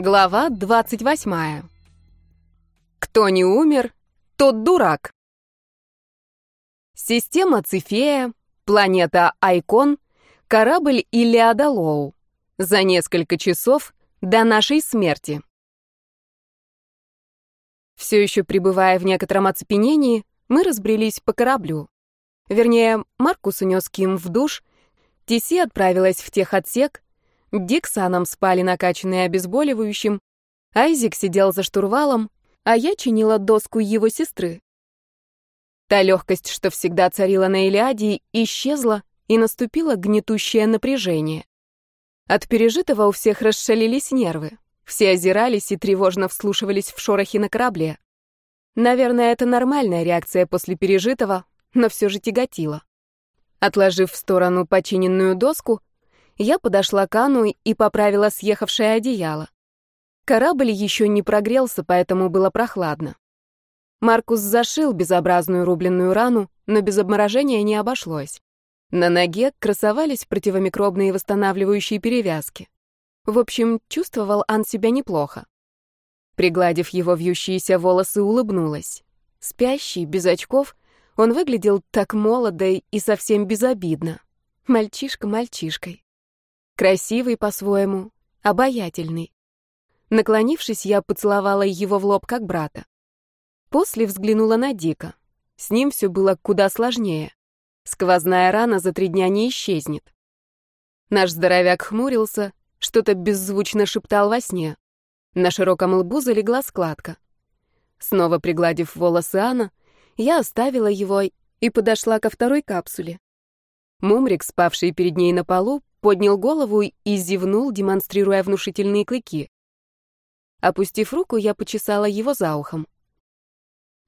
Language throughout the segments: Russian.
Глава 28. Кто не умер, тот дурак. Система Цифея, планета Айкон, корабль Илиада Лоу. За несколько часов до нашей смерти. Все еще пребывая в некотором оцепенении, мы разбрелись по кораблю. Вернее, Маркус унес Ким в душ, Тиси отправилась в техотсек, Дик с спали накачанные обезболивающим, Айзик сидел за штурвалом, а я чинила доску его сестры. Та легкость, что всегда царила на Илиаде, исчезла, и наступило гнетущее напряжение. От пережитого у всех расшалились нервы. Все озирались и тревожно вслушивались в шорохи на корабле. Наверное, это нормальная реакция после пережитого, но все же тяготило. Отложив в сторону починенную доску, я подошла к Ану и поправила съехавшее одеяло. Корабль еще не прогрелся, поэтому было прохладно. Маркус зашил безобразную рубленную рану, но без обморожения не обошлось. На ноге красовались противомикробные восстанавливающие перевязки. В общем, чувствовал Ан себя неплохо. Пригладив его вьющиеся волосы, улыбнулась. Спящий, без очков, он выглядел так молодо и совсем безобидно. Мальчишка мальчишкой. Красивый по-своему, обаятельный. Наклонившись, я поцеловала его в лоб как брата. После взглянула на Дика. С ним все было куда сложнее. Сквозная рана за три дня не исчезнет. Наш здоровяк хмурился, что-то беззвучно шептал во сне. На широком лбу залегла складка. Снова пригладив волосы Анна, я оставила его и подошла ко второй капсуле. Мумрик, спавший перед ней на полу, поднял голову и зевнул, демонстрируя внушительные клыки. Опустив руку, я почесала его за ухом.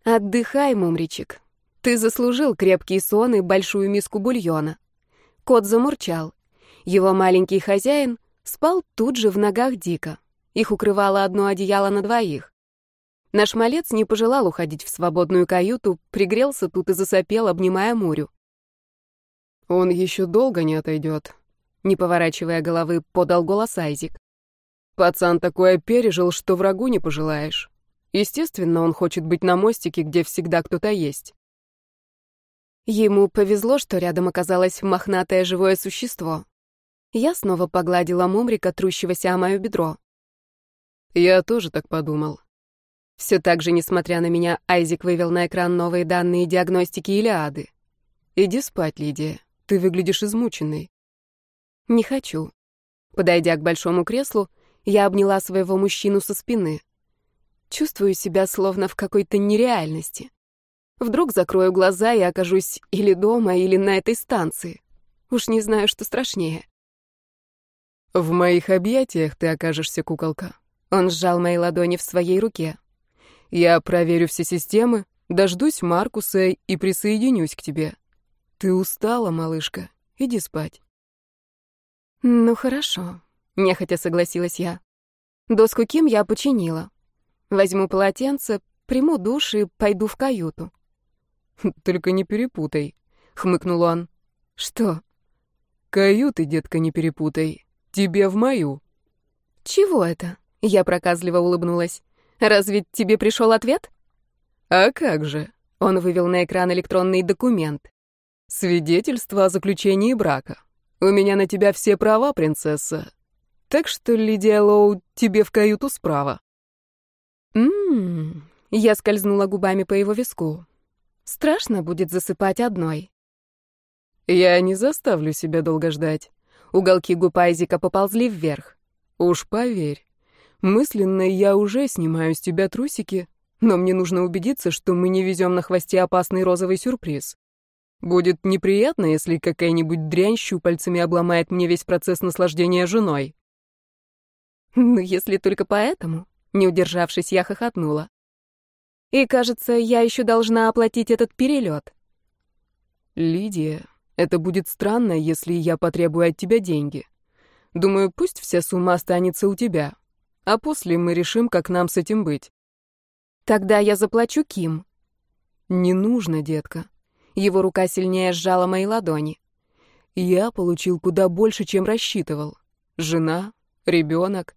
«Отдыхай, мумричек. Ты заслужил крепкий сон и большую миску бульона». Кот замурчал. Его маленький хозяин спал тут же в ногах Дика. Их укрывало одно одеяло на двоих. Наш малец не пожелал уходить в свободную каюту, пригрелся тут и засопел, обнимая Мурю. «Он еще долго не отойдет», не поворачивая головы, подал голос Айзик. Пацан такое пережил, что врагу не пожелаешь. Естественно, он хочет быть на мостике, где всегда кто-то есть. Ему повезло, что рядом оказалось мохнатое живое существо. Я снова погладила мумрика, трущегося о мое бедро. Я тоже так подумал. Все так же, несмотря на меня, Айзик вывел на экран новые данные диагностики Илиады. Иди спать, Лидия. Ты выглядишь измученной. Не хочу. Подойдя к большому креслу, я обняла своего мужчину со спины. Чувствую себя словно в какой-то нереальности. Вдруг закрою глаза и окажусь или дома, или на этой станции. Уж не знаю, что страшнее. В моих объятиях ты окажешься, куколка. Он сжал мои ладони в своей руке. Я проверю все системы, дождусь Маркуса и присоединюсь к тебе. Ты устала, малышка. Иди спать. «Ну хорошо», — нехотя согласилась я. «Доску Ким я починила. Возьму полотенце, приму душ и пойду в каюту». «Только не перепутай», — хмыкнул он. «Что?» «Каюты, детка, не перепутай. Тебе в мою». «Чего это?» — я проказливо улыбнулась. «Разве тебе пришел ответ?» «А как же?» — он вывел на экран электронный документ. «Свидетельство о заключении брака». У меня на тебя все права, принцесса. Так что, Лидия Лоу, тебе в каюту справа. Ммм, я скользнула губами по его виску. Страшно будет засыпать одной. Я не заставлю себя долго ждать. Уголки губ Айзика поползли вверх. Уж поверь. Мысленно я уже снимаю с тебя трусики, но мне нужно убедиться, что мы не везем на хвосте опасный розовый сюрприз. Будет неприятно, если какая-нибудь дрянь щупальцами обломает мне весь процесс наслаждения женой. Ну, если только поэтому, не удержавшись, я хохотнула. И, кажется, я еще должна оплатить этот перелет. Лидия, это будет странно, если я потребую от тебя деньги. Думаю, пусть вся сумма останется у тебя, а после мы решим, как нам с этим быть. Тогда я заплачу Ким. Не нужно, детка. Его рука сильнее сжала мои ладони. Я получил куда больше, чем рассчитывал. Жена, ребенок.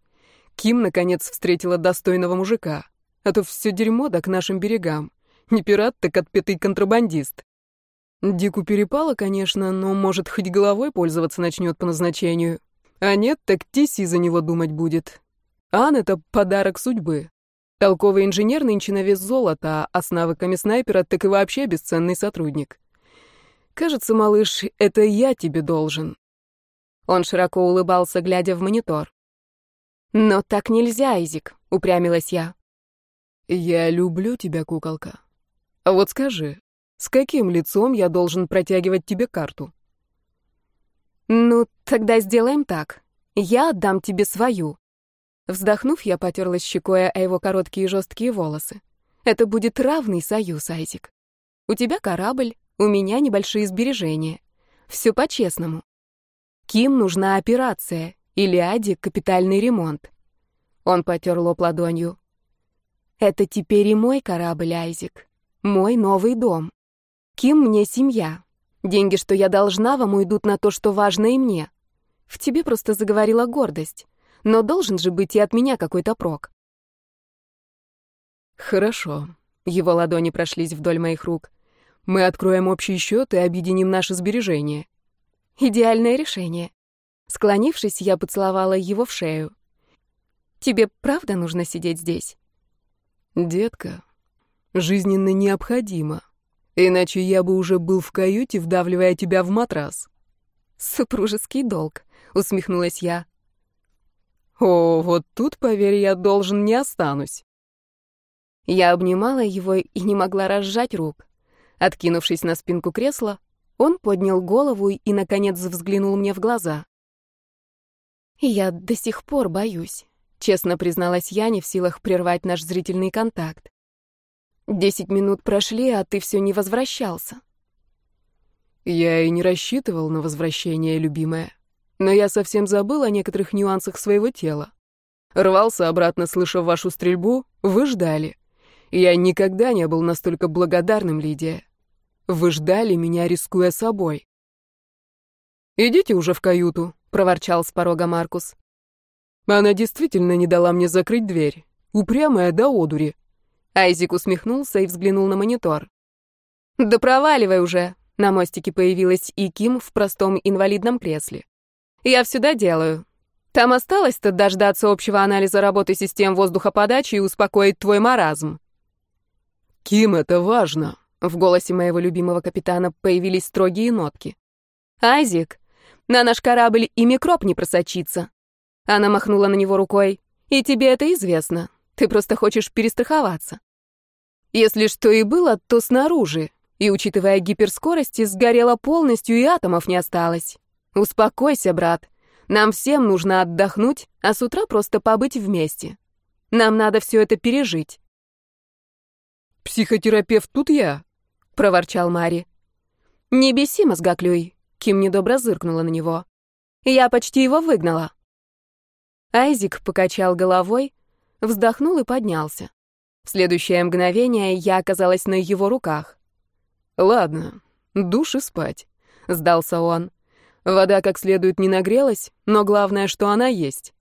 Ким, наконец, встретила достойного мужика. А то все дерьмо да к нашим берегам. Не пират, так отпетый контрабандист. Дику перепало, конечно, но, может, хоть головой пользоваться начнет по назначению. А нет, так Тиси за него думать будет. Ан — это подарок судьбы. Толковый инженер нынче на вес золота, а с навыками снайпера так и вообще бесценный сотрудник. Кажется, малыш, это я тебе должен. Он широко улыбался, глядя в монитор. «Но так нельзя, Изик», — упрямилась я. «Я люблю тебя, куколка. А вот скажи, с каким лицом я должен протягивать тебе карту?» «Ну, тогда сделаем так. Я отдам тебе свою». Вздохнув, я потерлась щекой о его короткие жесткие волосы. «Это будет равный союз, Айзик. У тебя корабль, у меня небольшие сбережения. Все по-честному. Ким нужна операция, или Аде капитальный ремонт». Он потер лоб ладонью. «Это теперь и мой корабль, Айзик. Мой новый дом. Ким мне семья. Деньги, что я должна вам, уйдут на то, что важно и мне. В тебе просто заговорила гордость. Но должен же быть и от меня какой-то прок. Хорошо. Его ладони прошлись вдоль моих рук. Мы откроем общий счет и объединим наши сбережения. Идеальное решение. Склонившись, я поцеловала его в шею. Тебе правда нужно сидеть здесь? Детка, жизненно необходимо. Иначе я бы уже был в каюте, вдавливая тебя в матрас. Супружеский долг, усмехнулась я. О, вот тут, поверь, я должен не останусь. Я обнимала его и не могла разжать рук. Откинувшись на спинку кресла, он поднял голову и, наконец, взглянул мне в глаза. «Я до сих пор боюсь», — честно призналась я, не в силах прервать наш зрительный контакт. Десять минут прошли, а ты все не возвращался. Я и не рассчитывал на возвращение, любимая. Но я совсем забыл о некоторых нюансах своего тела. Рвался обратно, слыша вашу стрельбу, вы ждали. Я никогда не был настолько благодарным, Лидия. Вы ждали меня, рискуя собой. «Идите уже в каюту», — проворчал с порога Маркус. Она действительно не дала мне закрыть дверь. Упрямая до одури. Айзик усмехнулся и взглянул на монитор. «Да проваливай уже!» На мостике появилась и Ким в простом инвалидном кресле. «Я всегда делаю. Там осталось-то дождаться общего анализа работы систем воздухоподачи и успокоить твой маразм». «Ким, это важно!» В голосе моего любимого капитана появились строгие нотки. «Айзик, на наш корабль и микроб не просочится». Она махнула на него рукой. «И тебе это известно. Ты просто хочешь перестраховаться. Если что и было, то снаружи. И, учитывая гиперскорости, сгорело полностью и атомов не осталось. Успокойся, брат. Нам всем нужно отдохнуть, а с утра просто побыть вместе. Нам надо все это пережить. «Психотерапевт тут я», — проворчал Мари. «Не беси, мозгоклюй», — Ким недобро зыркнула на него. «Я почти его выгнала». Айзик покачал головой, вздохнул и поднялся. В следующее мгновение я оказалась на его руках. «Ладно, душ и спать», — сдался он. Вода как следует не нагрелась, но главное, что она есть.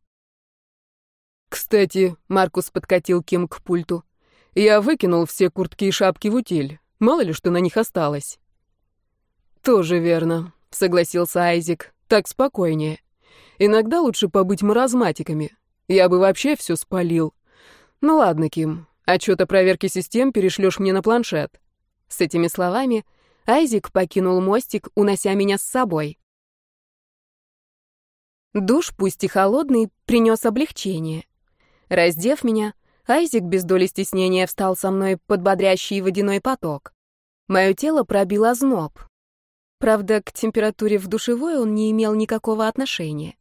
«Кстати», — Маркус подкатил Ким к пульту, — «я выкинул все куртки и шапки в утиль. Мало ли, что на них осталось». «Тоже верно», — согласился Айзик. «Так спокойнее. Иногда лучше побыть маразматиками. Я бы вообще все спалил. Ну ладно, Ким, отчет о проверке систем перешлешь мне на планшет. С этими словами Айзик покинул мостик, унося меня с собой. Душ, пусть и холодный, принес облегчение. Раздев меня, Айзик без доли стеснения встал со мной под бодрящий водяной поток. Мое тело пробило зноб. Правда, к температуре в душевой он не имел никакого отношения.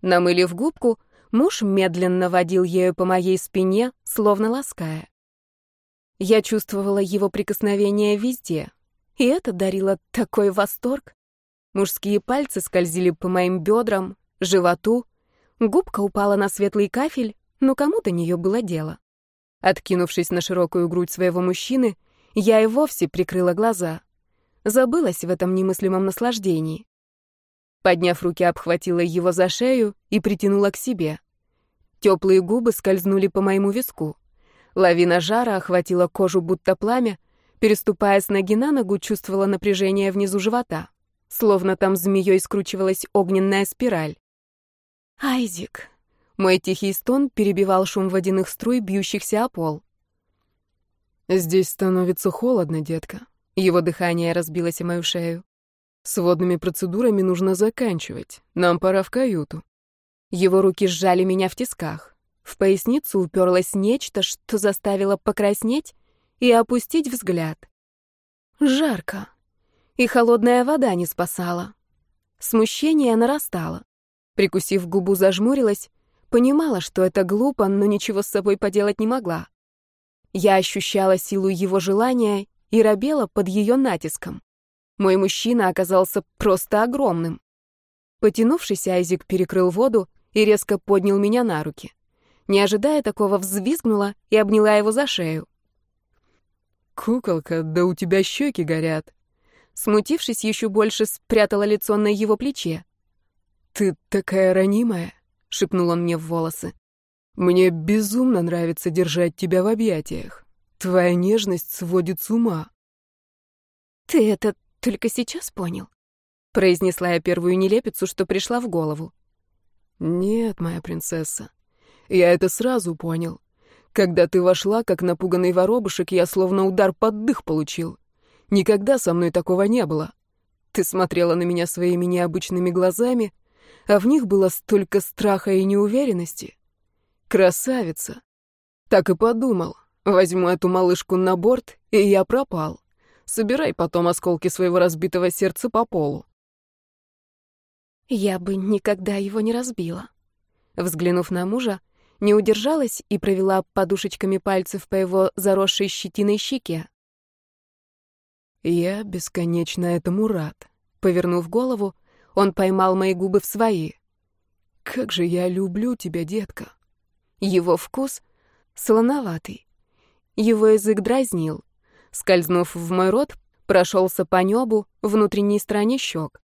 Намылив губку, Муж медленно водил ею по моей спине, словно лаская. Я чувствовала его прикосновение везде, и это дарило такой восторг. Мужские пальцы скользили по моим бедрам, животу, губка упала на светлый кафель, но кому до нее было дело. Откинувшись на широкую грудь своего мужчины, я и вовсе прикрыла глаза. Забылась в этом немыслимом наслаждении. Подняв руки, обхватила его за шею и притянула к себе. Теплые губы скользнули по моему виску. Лавина жара охватила кожу, будто пламя. Переступая с ноги на ногу, чувствовала напряжение внизу живота. Словно там змеей скручивалась огненная спираль. «Айзик!» Мой тихий стон перебивал шум водяных струй, бьющихся о пол. «Здесь становится холодно, детка». Его дыхание разбилось о мою шею. «С водными процедурами нужно заканчивать. Нам пора в каюту». Его руки сжали меня в тисках. В поясницу уперлось нечто, что заставило покраснеть и опустить взгляд. Жарко. И холодная вода не спасала. Смущение нарастало. Прикусив губу, зажмурилась, понимала, что это глупо, но ничего с собой поделать не могла. Я ощущала силу его желания и робела под ее натиском. Мой мужчина оказался просто огромным. Потянувшись, Айзик перекрыл воду и резко поднял меня на руки. Не ожидая такого, взвизгнула и обняла его за шею. «Куколка, да у тебя щеки горят!» Смутившись еще больше, спрятала лицо на его плече. «Ты такая ранимая!» — шепнул он мне в волосы. Мне безумно нравится держать тебя в объятиях. Твоя нежность сводит с ума. Ты это только сейчас понял? Произнесла я первую нелепицу, что пришла в голову. Нет, моя принцесса. Я это сразу понял. Когда ты вошла, как напуганный воробушек, я словно удар под дых получил. Никогда со мной такого не было. Ты смотрела на меня своими необычными глазами, а в них было столько страха и неуверенности. Красавица. Так и подумал. Возьму эту малышку на борт, и я пропал. Собирай потом осколки своего разбитого сердца по полу. Я бы никогда его не разбила. Взглянув на мужа, не удержалась и провела подушечками пальцев по его заросшей щетиной щеке. Я бесконечно этому рад. Повернув голову, он поймал мои губы в свои. Как же я люблю тебя, детка. Его вкус слоноватый. Его язык дразнил. Скользнув в мой рот, прошелся по небу, внутренней стороне щек.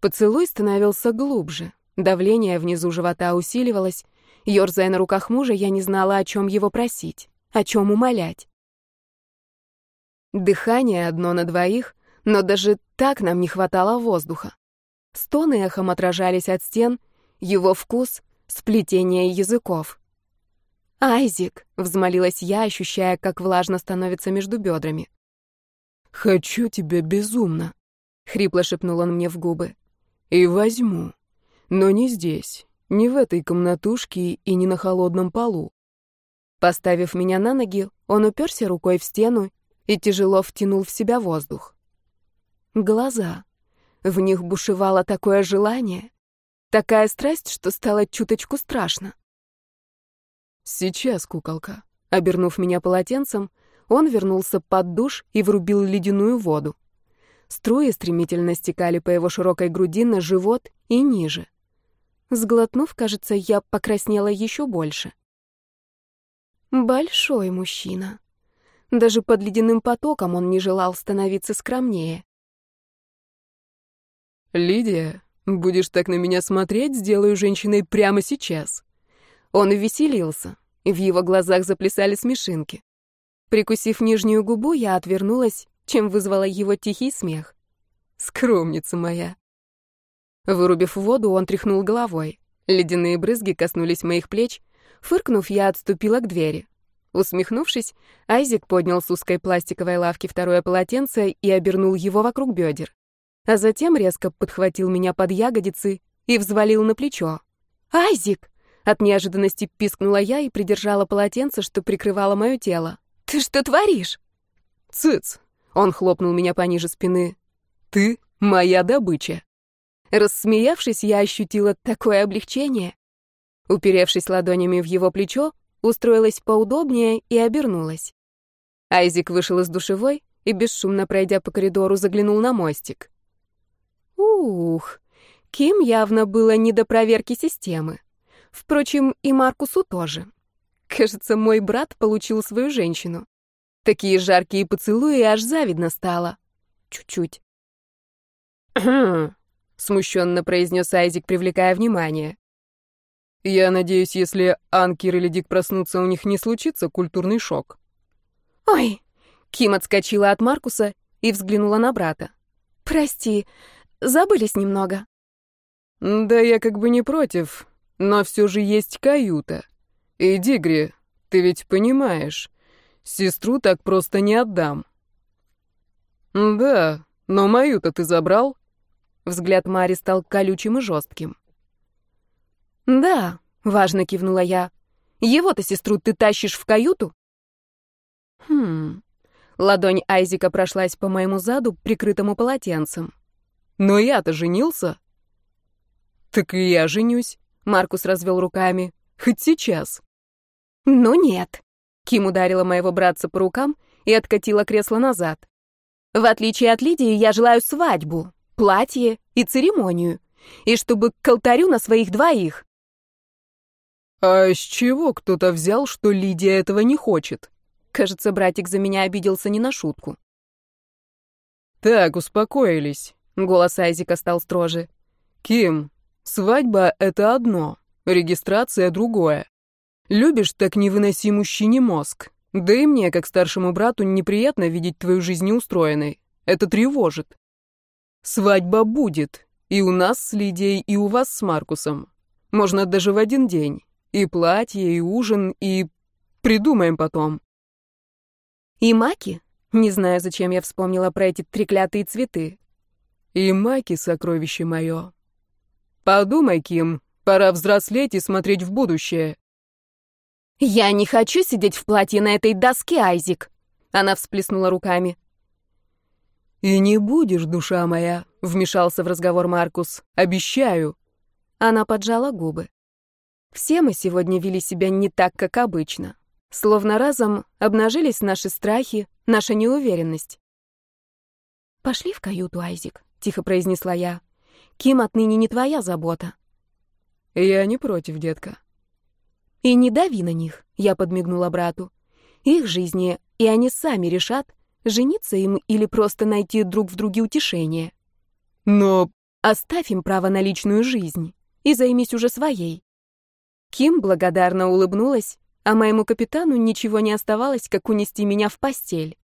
Поцелуй становился глубже. Давление внизу живота усиливалось. Ёрзая на руках мужа, я не знала, о чем его просить, о чем умолять. Дыхание одно на двоих, но даже так нам не хватало воздуха. Стоны эхом отражались от стен, его вкус — сплетение языков. «Айзик!» — взмолилась я, ощущая, как влажно становится между бедрами. «Хочу тебя безумно!» — хрипло шепнул он мне в губы. «И возьму. Но не здесь, не в этой комнатушке и не на холодном полу». Поставив меня на ноги, он уперся рукой в стену и тяжело втянул в себя воздух. Глаза. В них бушевало такое желание, такая страсть, что стало чуточку страшно. «Сейчас, куколка». Обернув меня полотенцем, он вернулся под душ и врубил ледяную воду. Струи стремительно стекали по его широкой груди на живот и ниже. Сглотнув, кажется, я покраснела еще больше. Большой мужчина. Даже под ледяным потоком он не желал становиться скромнее. «Лидия, будешь так на меня смотреть, сделаю женщиной прямо сейчас», он веселился, в его глазах заплясали смешинки. Прикусив нижнюю губу, я отвернулась, чем вызвала его тихий смех. «Скромница моя!» Вырубив воду, он тряхнул головой. Ледяные брызги коснулись моих плеч. Фыркнув, я отступила к двери. Усмехнувшись, Айзек поднял с узкой пластиковой лавки второе полотенце и обернул его вокруг бедер. А затем резко подхватил меня под ягодицы и взвалил на плечо. «Айзек!» От неожиданности пискнула я и придержала полотенце, что прикрывало мое тело. «Ты что творишь?» «Цыц!» — он хлопнул меня пониже спины. «Ты моя добыча!» Рассмеявшись, я ощутила такое облегчение. Уперевшись ладонями в его плечо, устроилась поудобнее и обернулась. Айзик вышел из душевой и, бесшумно пройдя по коридору, заглянул на мостик. Ух, Ким явно было не до проверки системы. Впрочем, и Маркусу тоже. Кажется, мой брат получил свою женщину. Такие жаркие поцелуи аж завидно стало. Чуть-чуть. смущенно произнес Айзик, привлекая внимание. Я надеюсь, если Анкер или Дик проснутся, у них не случится культурный шок. Ой, Ким отскочила от Маркуса и взглянула на брата. Прости, забылись немного. Да я как бы не против, но все же есть каюта. И Дигри, ты ведь понимаешь, сестру так просто не отдам. Да, но мою-то ты забрал? Взгляд Мари стал колючим и жестким. «Да», — важно кивнула я. «Его-то сестру ты тащишь в каюту?» «Хм...» Ладонь Айзика прошлась по моему заду, прикрытому полотенцем. «Но я-то женился?» «Так и я женюсь», — Маркус развел руками. «Хоть сейчас». «Ну нет», — Ким ударила моего братца по рукам и откатила кресло назад. «В отличие от Лидии, я желаю свадьбу, платье и церемонию, и чтобы к алтарю на своих двоих». «А с чего кто-то взял, что Лидия этого не хочет?» Кажется, братик за меня обиделся не на шутку. «Так, успокоились», — голос Айзика стал строже. «Ким, свадьба — это одно, регистрация — другое. Любишь, так не выноси мужчине мозг. Да и мне, как старшему брату, неприятно видеть твою жизнь неустроенной. Это тревожит. Свадьба будет. И у нас с Лидией, и у вас с Маркусом. Можно даже в один день. И платье, и ужин, и... Придумаем потом. И маки? Не знаю, зачем я вспомнила про эти треклятые цветы. И маки, сокровище мое. Подумай, Ким, пора взрослеть и смотреть в будущее. Я не хочу сидеть в платье на этой доске, Айзик. Она всплеснула руками. «И не будешь, душа моя», — вмешался в разговор Маркус. «Обещаю». Она поджала губы. Все мы сегодня вели себя не так, как обычно. Словно разом обнажились наши страхи, наша неуверенность. «Пошли в каюту, Айзик», — тихо произнесла я. «Ким отныне не твоя забота». «Я не против, детка». «И не дави на них», — я подмигнула брату. «Их жизни, и они сами решат, жениться им или просто найти друг в друге утешение». «Но...» «Оставь им право на личную жизнь и займись уже своей. Ким благодарно улыбнулась, а моему капитану ничего не оставалось, как унести меня в постель.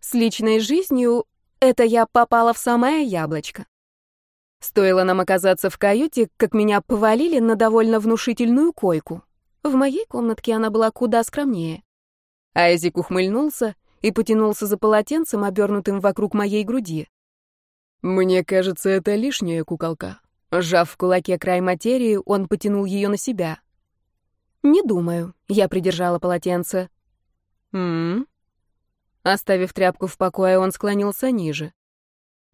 С личной жизнью это я попала в самое яблочко. Стоило нам оказаться в каюте, как меня повалили на довольно внушительную койку. В моей комнатке она была куда скромнее. Айзик ухмыльнулся и потянулся за полотенцем, обернутым вокруг моей груди. «Мне кажется, это лишняя куколка», Сжав в кулаке край материи, он потянул ее на себя. «Не думаю», — я придержала полотенце. «М-м-м». Оставив тряпку в покое, он склонился ниже.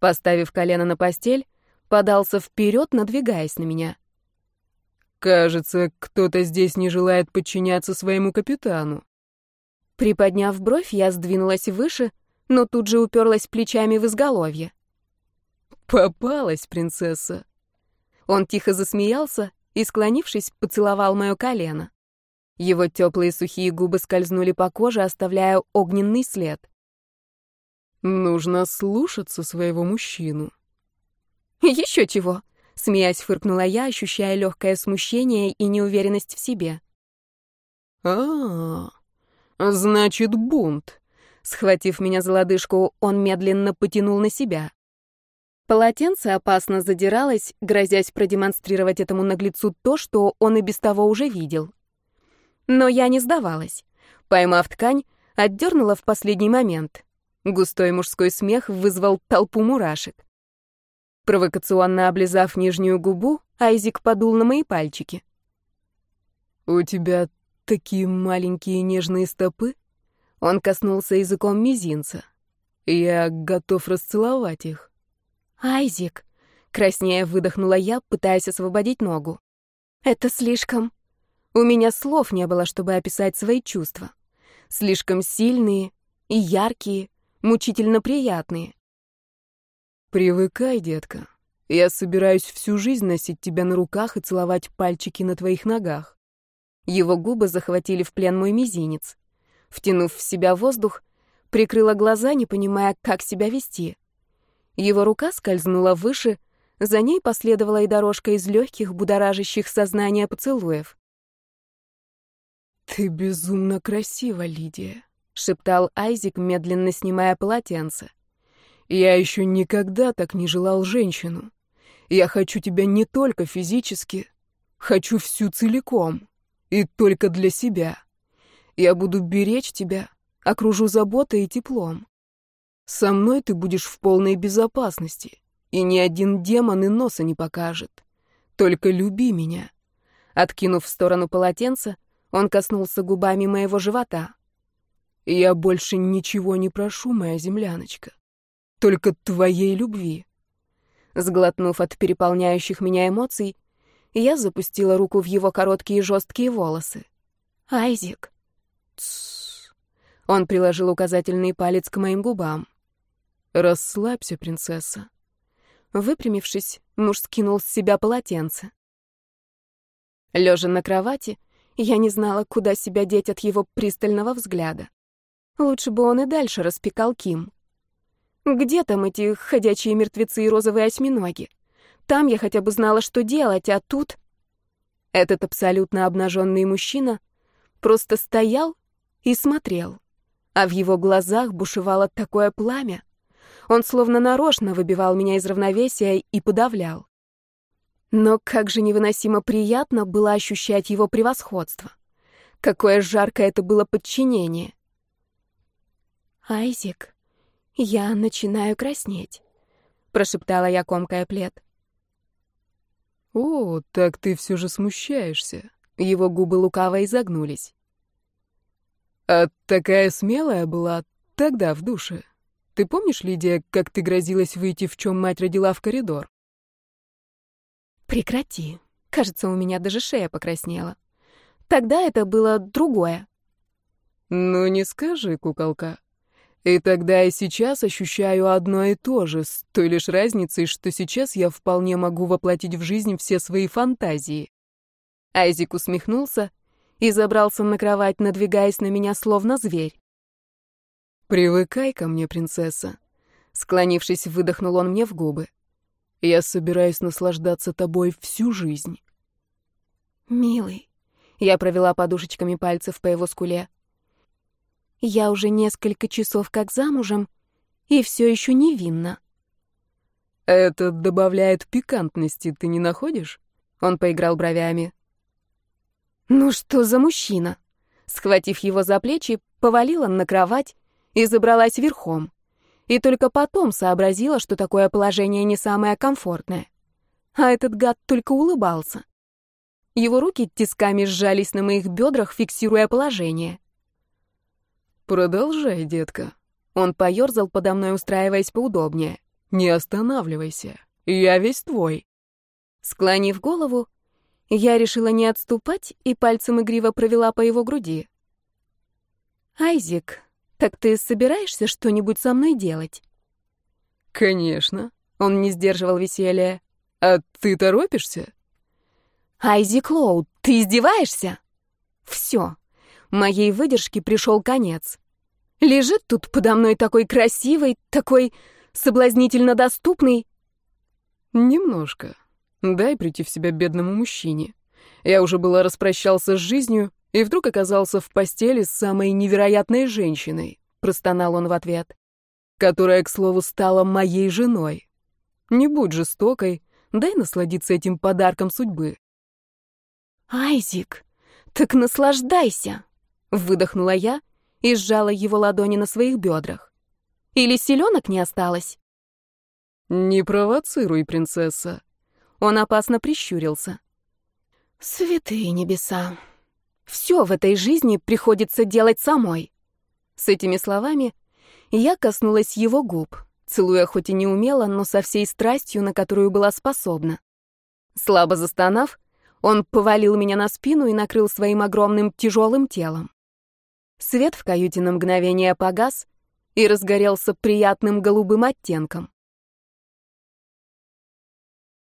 Поставив колено на постель, подался вперед, надвигаясь на меня. «Кажется, кто-то здесь не желает подчиняться своему капитану». Приподняв бровь, я сдвинулась выше, но тут же уперлась плечами в изголовье. «Попалась, принцесса!» Он тихо засмеялся и, склонившись, поцеловал мое колено. Его теплые сухие губы скользнули по коже, оставляя огненный след. «Нужно слушаться своего мужчину». «Еще чего?» — смеясь фыркнула я, ощущая легкое смущение и неуверенность в себе. а, -а, значит, бунт». Схватив меня за лодыжку, он медленно потянул на себя. Полотенце опасно задиралось, грозясь продемонстрировать этому наглецу то, что он и без того уже видел. Но я не сдавалась. Поймав ткань, отдернула в последний момент. Густой мужской смех вызвал толпу мурашек. Провокационно облизав нижнюю губу, Айзик подул на мои пальчики. «У тебя такие маленькие нежные стопы?» Он коснулся языком мизинца. «Я готов расцеловать их». «Айзик!» — краснее выдохнула я, пытаясь освободить ногу. «Это слишком...» У меня слов не было, чтобы описать свои чувства. Слишком сильные и яркие, мучительно приятные. «Привыкай, детка. Я собираюсь всю жизнь носить тебя на руках и целовать пальчики на твоих ногах». Его губы захватили в плен мой мизинец. Втянув в себя воздух, прикрыла глаза, не понимая, как себя вести. Его рука скользнула выше, За ней последовала и дорожка из легких, будоражащих сознания поцелуев. «Ты безумно красива, Лидия», — шептал Айзик, медленно снимая полотенце. «Я еще никогда так не желал женщину. Я хочу тебя не только физически, хочу всю целиком, и только для себя. Я буду беречь тебя, окружу заботой и теплом. Со мной ты будешь в полной безопасности, и ни один демон и носа не покажет. Только люби меня». Откинув в сторону полотенца, он коснулся губами моего живота. «Я больше ничего не прошу, моя земляночка. Только твоей любви». Сглотнув от переполняющих меня эмоций, я запустила руку в его короткие жесткие волосы. «Айзик!» «Тссс!» Он приложил указательный палец к моим губам. «Расслабься, принцесса». Выпрямившись, муж скинул с себя полотенце. Лежа на кровати, я не знала, куда себя деть от его пристального взгляда. Лучше бы он и дальше распекал Ким. Где там эти ходячие мертвецы и розовые осьминоги? Там я хотя бы знала, что делать, а тут... Этот абсолютно обнаженный мужчина просто стоял и смотрел, а в его глазах бушевало такое пламя. Он словно нарочно выбивал меня из равновесия и подавлял. Но как же невыносимо приятно было ощущать его превосходство. Какое жаркое это было подчинение. «Айзик, я начинаю краснеть», — прошептала я, комкая плед. «О, так ты все же смущаешься». Его губы лукаво изогнулись. «А такая смелая была тогда в душе. Ты помнишь, Лидия, как ты грозилась выйти, в чем мать родила в коридор?» Прекрати. Кажется, у меня даже шея покраснела. Тогда это было другое. Ну, не скажи, куколка. И тогда и сейчас ощущаю одно и то же, с той лишь разницей, что сейчас я вполне могу воплотить в жизнь все свои фантазии. Айзик усмехнулся и забрался на кровать, надвигаясь на меня словно зверь. «Привыкай ко мне, принцесса», — склонившись, выдохнул он мне в губы. Я собираюсь наслаждаться тобой всю жизнь. Милый, я провела подушечками пальцев по его скуле. Я уже несколько часов как замужем и все еще невинна. Это добавляет пикантности, ты не находишь? Он поиграл бровями. Ну что за мужчина? Схватив его за плечи, повалила на кровать и забралась верхом и только потом сообразила, что такое положение не самое комфортное. А этот гад только улыбался. Его руки тисками сжались на моих бедрах, фиксируя положение. «Продолжай, детка». Он поерзал подо мной, устраиваясь поудобнее. «Не останавливайся. Я весь твой». Склонив голову, я решила не отступать и пальцем игриво провела по его груди. «Айзик, «Так ты собираешься что-нибудь со мной делать?» «Конечно», — он не сдерживал веселья. «А ты торопишься?» «Айзи Клоуд, ты издеваешься?» «Все, моей выдержке пришел конец. Лежит тут подо мной такой красивый, такой соблазнительно доступный». «Немножко. Дай прийти в себя бедному мужчине. Я уже была распрощался с жизнью, и вдруг оказался в постели с самой невероятной женщиной, простонал он в ответ, которая, к слову, стала моей женой. Не будь жестокой, дай насладиться этим подарком судьбы. Айзик, так наслаждайся, выдохнула я и сжала его ладони на своих бедрах. Или селенок не осталось? Не провоцируй, принцесса. Он опасно прищурился. Святые небеса. Все в этой жизни приходится делать самой. С этими словами я коснулась его губ, целуя хоть и не умело, но со всей страстью, на которую была способна. Слабо застонав, он повалил меня на спину и накрыл своим огромным тяжелым телом. Свет в каюте на мгновение погас и разгорелся приятным голубым оттенком.